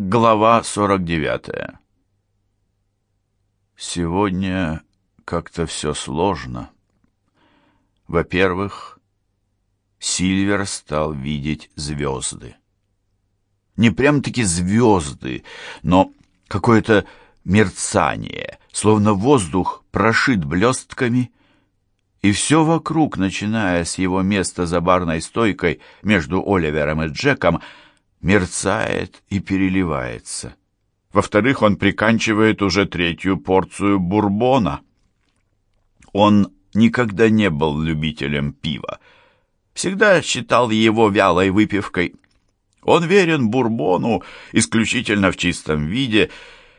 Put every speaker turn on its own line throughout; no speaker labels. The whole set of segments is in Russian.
Глава 49 Сегодня как-то все сложно. Во-первых, Сильвер стал видеть звезды. Не прям-таки звезды, но какое-то мерцание, словно воздух прошит блестками, и все вокруг, начиная с его места за барной стойкой между Оливером и Джеком, мерцает и переливается. Во-вторых, он приканчивает уже третью порцию бурбона. Он никогда не был любителем пива. Всегда считал его вялой выпивкой. Он верен бурбону исключительно в чистом виде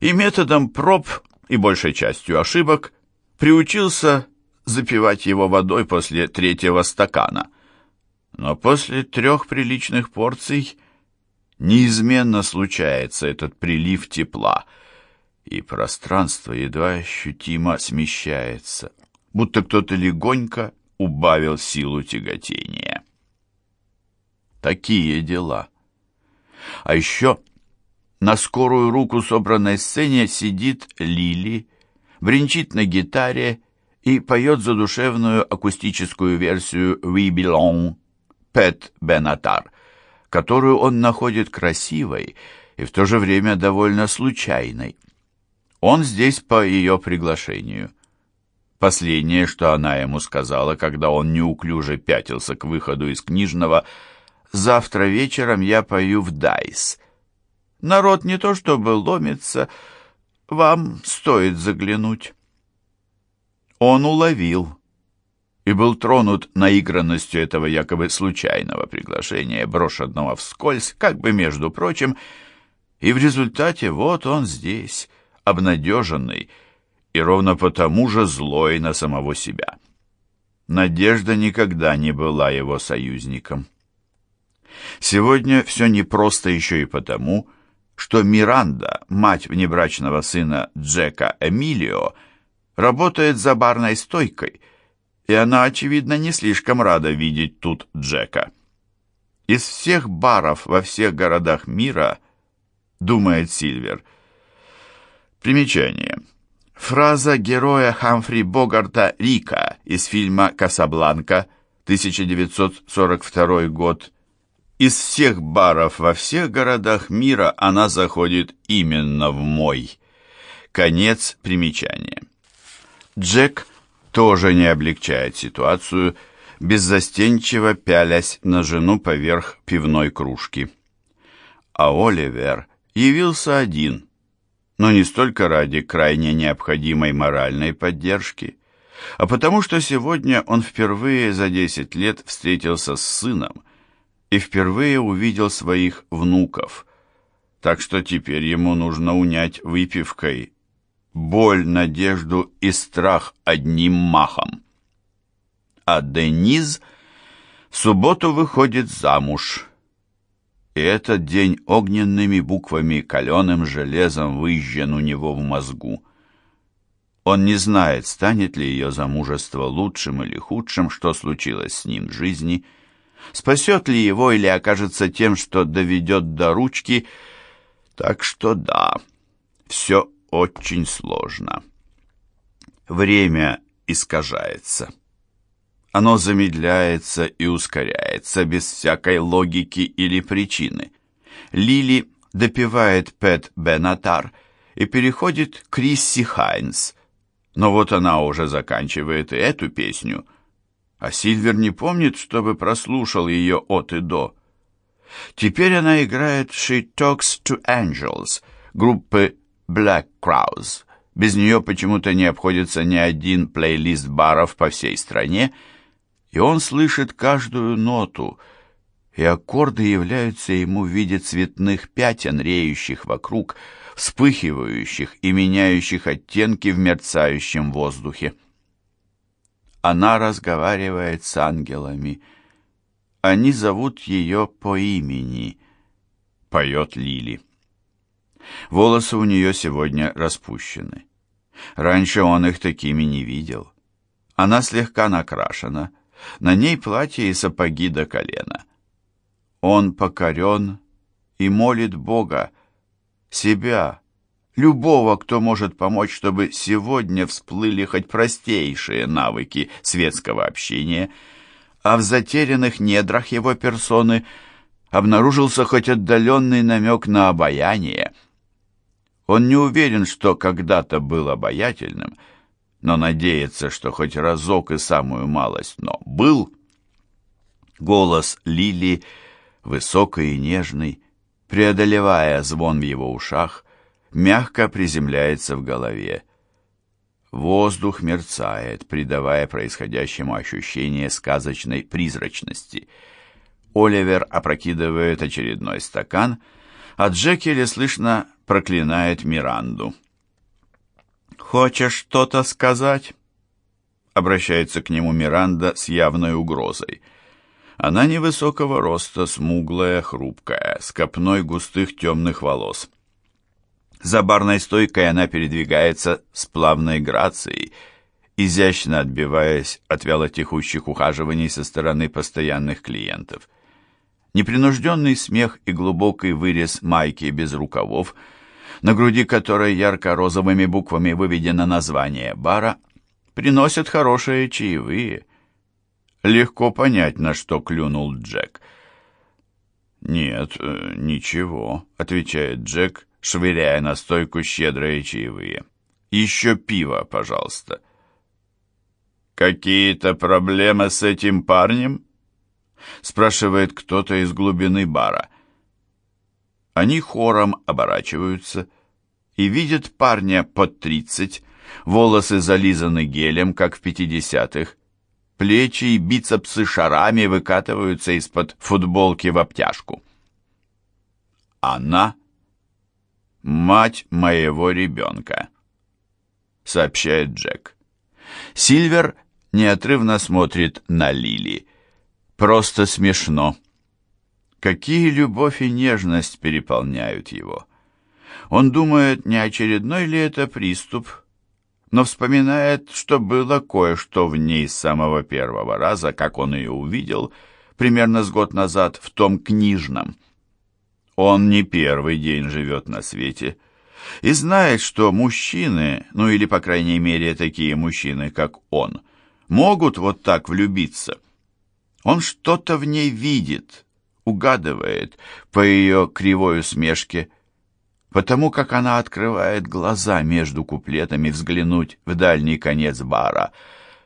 и методом проб и большей частью ошибок приучился запивать его водой после третьего стакана. Но после трех приличных порций неизменно случается этот прилив тепла, и пространство едва ощутимо смещается, будто кто-то легонько убавил силу тяготения. Такие дела. А еще на скорую руку собранной сцене сидит Лили, бренчит на гитаре и поет задушевную акустическую версию «We Belong» Пэт Бенатар — которую он находит красивой и в то же время довольно случайной. Он здесь по ее приглашению. Последнее, что она ему сказала, когда он неуклюже пятился к выходу из книжного, «Завтра вечером я пою в Дайс. Народ не то чтобы ломится, вам стоит заглянуть». Он уловил и был тронут наигранностью этого якобы случайного приглашения, брошенного вскользь, как бы между прочим, и в результате вот он здесь, обнадеженный, и ровно потому же злой на самого себя. Надежда никогда не была его союзником. Сегодня все непросто еще и потому, что Миранда, мать внебрачного сына Джека Эмилио, работает за барной стойкой – и она, очевидно, не слишком рада видеть тут Джека. Из всех баров во всех городах мира, думает Сильвер. Примечание. Фраза героя Хамфри Богарта Рика из фильма «Касабланка», 1942 год. Из всех баров во всех городах мира она заходит именно в мой. Конец примечания. Джек тоже не облегчает ситуацию, беззастенчиво пялясь на жену поверх пивной кружки. А Оливер явился один, но не столько ради крайне необходимой моральной поддержки, а потому что сегодня он впервые за 10 лет встретился с сыном и впервые увидел своих внуков, так что теперь ему нужно унять выпивкой боль, надежду и страх одним махом. А Дениз в субботу выходит замуж. И этот день огненными буквами, каленым железом выжжен у него в мозгу. Он не знает, станет ли ее замужество лучшим или худшим, что случилось с ним в жизни, спасет ли его или окажется тем, что доведет до ручки, так что да, все очень сложно. Время искажается. Оно замедляется и ускоряется без всякой логики или причины. Лили допивает Пэт Бенатар и переходит к Крисси Хайнс. Но вот она уже заканчивает и эту песню. А Сильвер не помнит, чтобы прослушал ее от и до. Теперь она играет «She Talks to Angels» группы Black Crowes. Без нее почему-то не обходится ни один плейлист баров по всей стране, и он слышит каждую ноту, и аккорды являются ему в виде цветных пятен, реющих вокруг, вспыхивающих и меняющих оттенки в мерцающем воздухе. Она разговаривает с ангелами. Они зовут ее по имени, поет Лили. Волосы у нее сегодня распущены. Раньше он их такими не видел. Она слегка накрашена, на ней платье и сапоги до колена. Он покорен и молит Бога, себя, любого, кто может помочь, чтобы сегодня всплыли хоть простейшие навыки светского общения, а в затерянных недрах его персоны обнаружился хоть отдаленный намек на обаяние. Он не уверен, что когда-то был обаятельным, но надеется, что хоть разок и самую малость, но был. Голос Лили, высокий и нежный, преодолевая звон в его ушах, мягко приземляется в голове. Воздух мерцает, придавая происходящему ощущение сказочной призрачности. Оливер опрокидывает очередной стакан, а Джекили слышно проклинает Миранду. «Хочешь что-то сказать?» Обращается к нему Миранда с явной угрозой. Она невысокого роста, смуглая, хрупкая, с копной густых темных волос. За барной стойкой она передвигается с плавной грацией, изящно отбиваясь от вялотекущих ухаживаний со стороны постоянных клиентов. Непринужденный смех и глубокий вырез майки без рукавов, на груди которой ярко-розовыми буквами выведено название бара, приносят хорошие чаевые. Легко понять, на что клюнул Джек. «Нет, э, ничего», — отвечает Джек, швыряя на стойку щедрые чаевые. «Еще пиво, пожалуйста». «Какие-то проблемы с этим парнем?» Спрашивает кто-то из глубины бара. Они хором оборачиваются и видят парня под тридцать, волосы зализаны гелем, как в пятидесятых, плечи и бицепсы шарами выкатываются из-под футболки в обтяжку. Она «Мать моего ребенка», — сообщает Джек. Сильвер неотрывно смотрит на Лили. Просто смешно. Какие любовь и нежность переполняют его. Он думает, не очередной ли это приступ, но вспоминает, что было кое-что в ней с самого первого раза, как он ее увидел, примерно с год назад в том книжном — он не первый день живет на свете и знает, что мужчины, ну или, по крайней мере, такие мужчины, как он, могут вот так влюбиться. Он что-то в ней видит, угадывает по ее кривой усмешке, потому как она открывает глаза между куплетами взглянуть в дальний конец бара,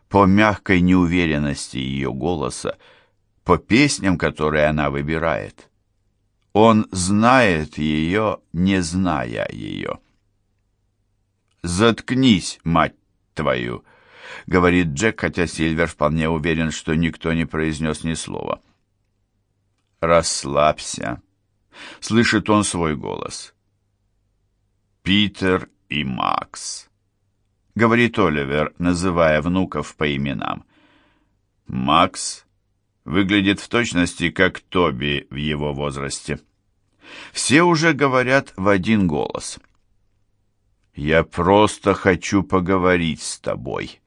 по мягкой неуверенности ее голоса, по песням, которые она выбирает. Он знает ее, не зная ее. «Заткнись, мать твою!» — говорит Джек, хотя Сильвер вполне уверен, что никто не произнес ни слова. «Расслабься!» — слышит он свой голос. «Питер и Макс», — говорит Оливер, называя внуков по именам. «Макс выглядит в точности как Тоби в его возрасте. Все уже говорят в один голос. «Я просто хочу поговорить с тобой».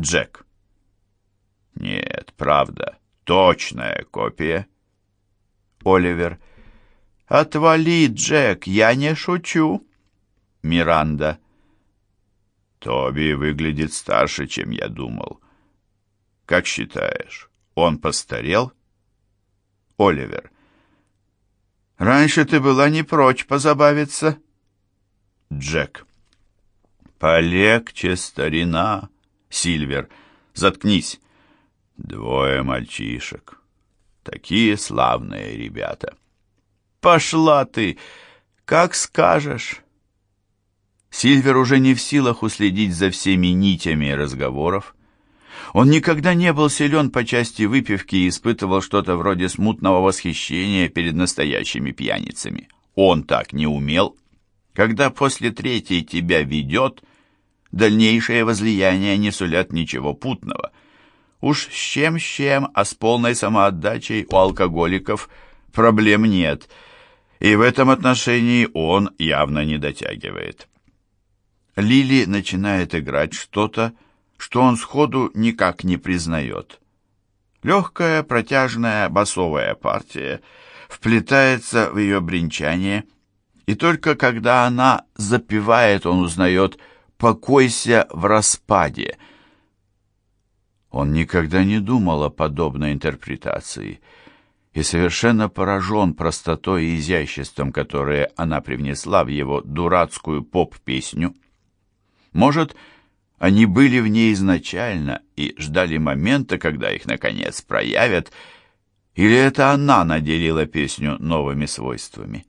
Джек. «Нет, правда, точная копия». Оливер. «Отвали, Джек, я не шучу». Миранда. «Тоби выглядит старше, чем я думал. Как считаешь, он постарел?» Оливер. Раньше ты была не прочь позабавиться. Джек. Полегче, старина. Сильвер. Заткнись. Двое мальчишек. Такие славные ребята. Пошла ты, как скажешь. Сильвер уже не в силах уследить за всеми нитями разговоров. Он никогда не был силен по части выпивки и испытывал что-то вроде смутного восхищения перед настоящими пьяницами. Он так не умел. Когда после третьей тебя ведет, дальнейшее возлияние не сулят ничего путного. Уж с чем с чем, а с полной самоотдачей у алкоголиков проблем нет, и в этом отношении он явно не дотягивает. Лили начинает играть что-то, что он сходу никак не признает. Легкая, протяжная басовая партия вплетается в ее бренчание, И только когда она запевает, он узнает «покойся в распаде». Он никогда не думал о подобной интерпретации и совершенно поражен простотой и изяществом, которые она привнесла в его дурацкую поп-песню. Может, они были в ней изначально и ждали момента, когда их, наконец, проявят, или это она наделила песню новыми свойствами?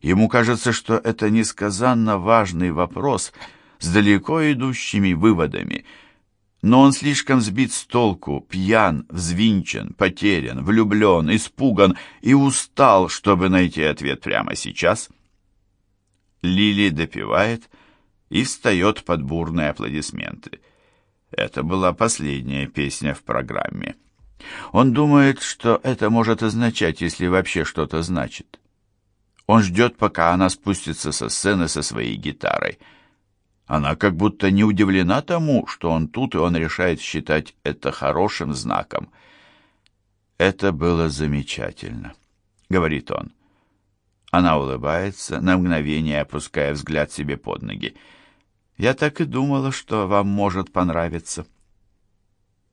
Ему кажется, что это несказанно важный вопрос с далеко идущими выводами, но он слишком сбит с толку, пьян, взвинчен, потерян, влюблен, испуган и устал, чтобы найти ответ прямо сейчас. Лили допивает и встает под бурные аплодисменты. Это была последняя песня в программе. Он думает, что это может означать, если вообще что-то значит. Он ждет, пока она спустится со сцены со своей гитарой. Она как будто не удивлена тому, что он тут, и он решает считать это хорошим знаком. «Это было замечательно», — говорит он. Она улыбается, на мгновение опуская взгляд себе под ноги. «Я так и думала, что вам может понравиться».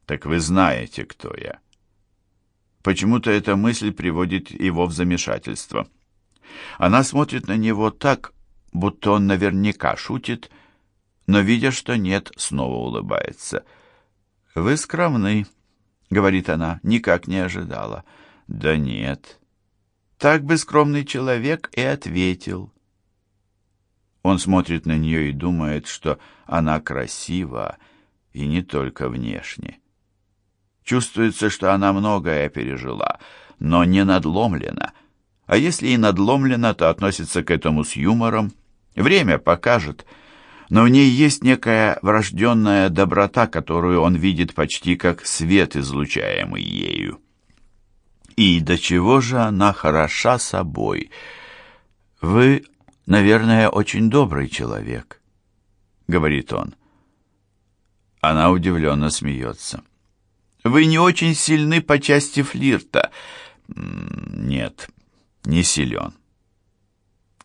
«Так вы знаете, кто я». Почему-то эта мысль приводит его в замешательство. Она смотрит на него так, будто он наверняка шутит, но, видя, что нет, снова улыбается. «Вы скромны», — говорит она, — «никак не ожидала». «Да нет». Так бы скромный человек и ответил. Он смотрит на нее и думает, что она красива, и не только внешне. Чувствуется, что она многое пережила, но не надломлена. А если и надломлена, то относится к этому с юмором. Время покажет. Но в ней есть некая врожденная доброта, которую он видит почти как свет, излучаемый ею. И до чего же она хороша собой. Вы, наверное, очень добрый человек, говорит он. Она удивленно смеется. Вы не очень сильны по части флирта. Нет, не силен.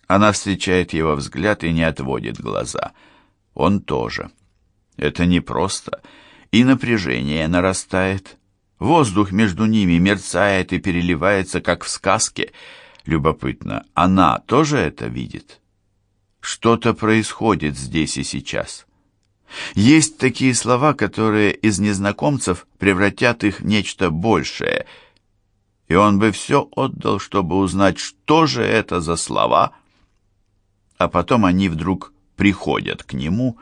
Она встречает его взгляд и не отводит глаза. Он тоже. Это непросто. И напряжение нарастает. Воздух между ними мерцает и переливается, как в сказке. Любопытно, она тоже это видит? Что-то происходит здесь и сейчас. Есть такие слова, которые из незнакомцев превратят их в нечто большее — и он бы все отдал, чтобы узнать, что же это за слова. А потом они вдруг приходят к нему,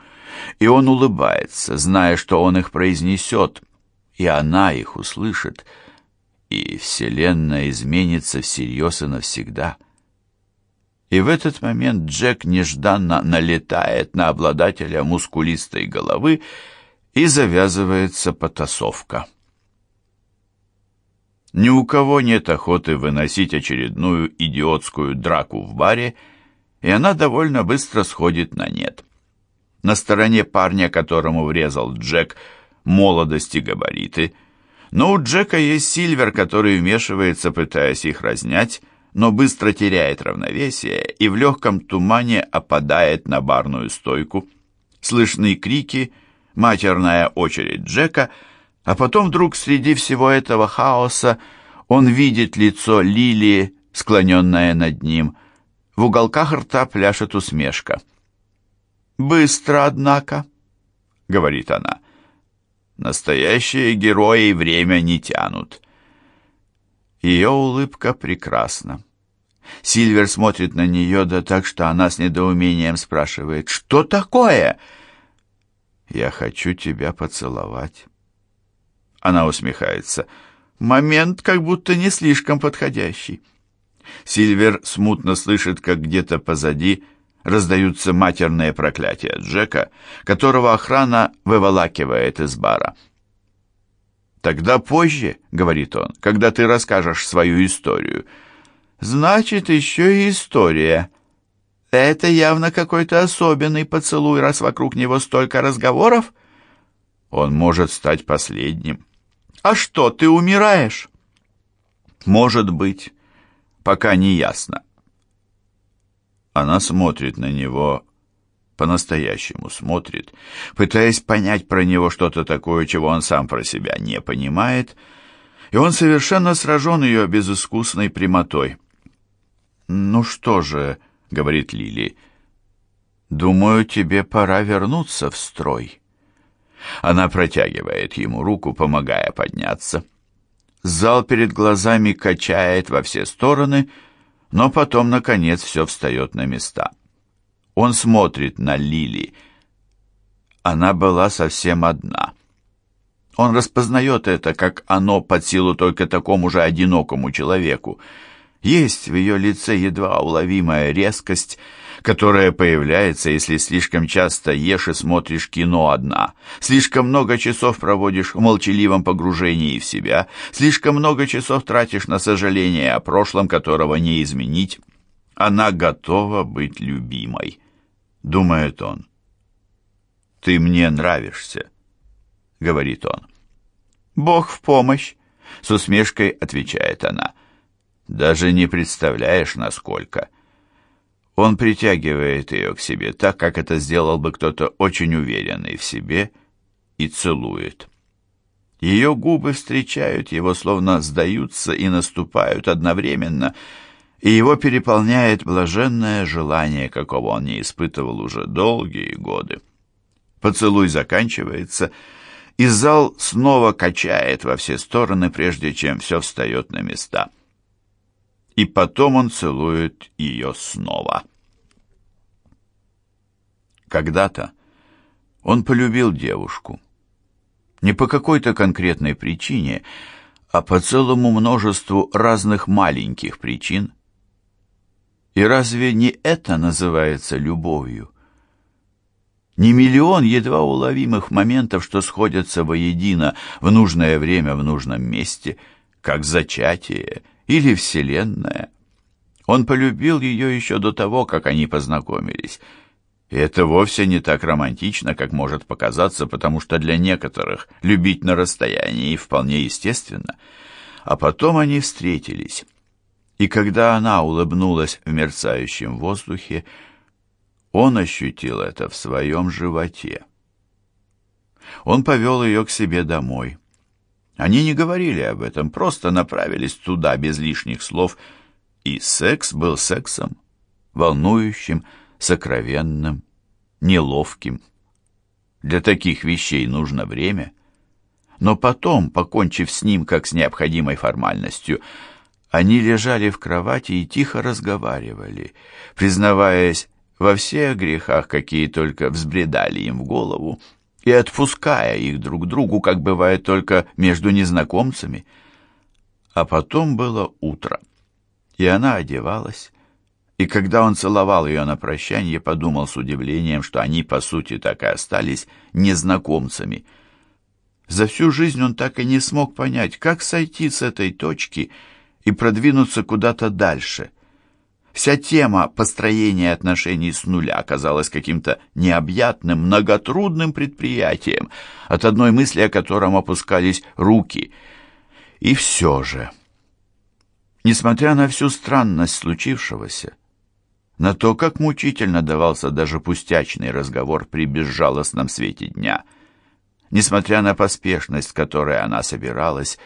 и он улыбается, зная, что он их произнесет, и она их услышит, и Вселенная изменится всерьез и навсегда. И в этот момент Джек нежданно налетает на обладателя мускулистой головы, и завязывается потасовка. Ни у кого нет охоты выносить очередную идиотскую драку в баре, и она довольно быстро сходит на нет. На стороне парня, которому врезал Джек, молодости габариты, но у Джека есть Сильвер, который вмешивается, пытаясь их разнять, но быстро теряет равновесие и в легком тумане опадает на барную стойку. Слышны крики, матерная очередь Джека — а потом вдруг среди всего этого хаоса он видит лицо Лилии, склоненное над ним. В уголках рта пляшет усмешка. «Быстро, однако», — говорит она. «Настоящие герои время не тянут». Ее улыбка прекрасна. Сильвер смотрит на нее, да так, что она с недоумением спрашивает, «Что такое?» «Я хочу тебя поцеловать». Она усмехается. Момент как будто не слишком подходящий. Сильвер смутно слышит, как где-то позади раздаются матерные проклятия Джека, которого охрана выволакивает из бара. «Тогда позже», — говорит он, — «когда ты расскажешь свою историю». «Значит, еще и история. Это явно какой-то особенный поцелуй, раз вокруг него столько разговоров». «Он может стать последним». «А что, ты умираешь?» «Может быть, пока не ясно». Она смотрит на него, по-настоящему смотрит, пытаясь понять про него что-то такое, чего он сам про себя не понимает, и он совершенно сражен ее безыскусной прямотой. «Ну что же», — говорит Лили, — «думаю, тебе пора вернуться в строй». Она протягивает ему руку, помогая подняться. Зал перед глазами качает во все стороны, но потом, наконец, все встает на места. Он смотрит на Лили. Она была совсем одна. Он распознает это, как оно под силу только такому же одинокому человеку. Есть в ее лице едва уловимая резкость, которая появляется, если слишком часто ешь и смотришь кино одна, слишком много часов проводишь в молчаливом погружении в себя, слишком много часов тратишь на сожаление о прошлом, которого не изменить. Она готова быть любимой, думает он. «Ты мне нравишься», — говорит он. «Бог в помощь», — с усмешкой отвечает она. «Даже не представляешь, насколько». Он притягивает ее к себе так, как это сделал бы кто-то очень уверенный в себе, и целует. Ее губы встречают его, словно сдаются и наступают одновременно, и его переполняет блаженное желание, какого он не испытывал уже долгие годы. Поцелуй заканчивается, и зал снова качает во все стороны, прежде чем все встает на места и потом он целует ее снова. Когда-то он полюбил девушку. Не по какой-то конкретной причине, а по целому множеству разных маленьких причин. И разве не это называется любовью? Не миллион едва уловимых моментов, что сходятся воедино в нужное время в нужном месте, как зачатие – или Вселенная. Он полюбил ее еще до того, как они познакомились. И это вовсе не так романтично, как может показаться, потому что для некоторых любить на расстоянии вполне естественно. А потом они встретились. И когда она улыбнулась в мерцающем воздухе, он ощутил это в своем животе. Он повел ее к себе домой. Они не говорили об этом, просто направились туда без лишних слов, и секс был сексом, волнующим, сокровенным, неловким. Для таких вещей нужно время. Но потом, покончив с ним как с необходимой формальностью, они лежали в кровати и тихо разговаривали, признаваясь во всех грехах, какие только взбредали им в голову, и отпуская их друг другу, как бывает только между незнакомцами. А потом было утро, и она одевалась, и когда он целовал ее на прощание, подумал с удивлением, что они, по сути, так и остались незнакомцами. За всю жизнь он так и не смог понять, как сойти с этой точки и продвинуться куда-то дальше. Вся тема построения отношений с нуля оказалась каким-то необъятным, многотрудным предприятием, от одной мысли о котором опускались руки. И все же, несмотря на всю странность случившегося, на то, как мучительно давался даже пустячный разговор при безжалостном свете дня, несмотря на поспешность, с которой она собиралась,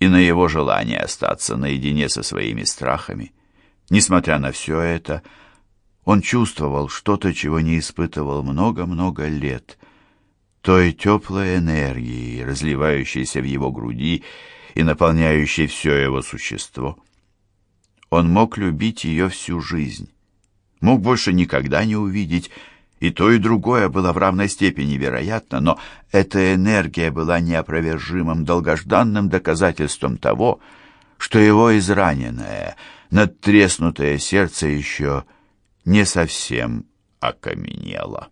и на его желание остаться наедине со своими страхами, Несмотря на все это, он чувствовал что-то, чего не испытывал много-много лет, той теплой энергии, разливающейся в его груди и наполняющей все его существо. Он мог любить ее всю жизнь, мог больше никогда не увидеть, и то, и другое было в равной степени вероятно, но эта энергия была неопровержимым долгожданным доказательством того, что его израненное, надтреснутое сердце еще не совсем окаменело.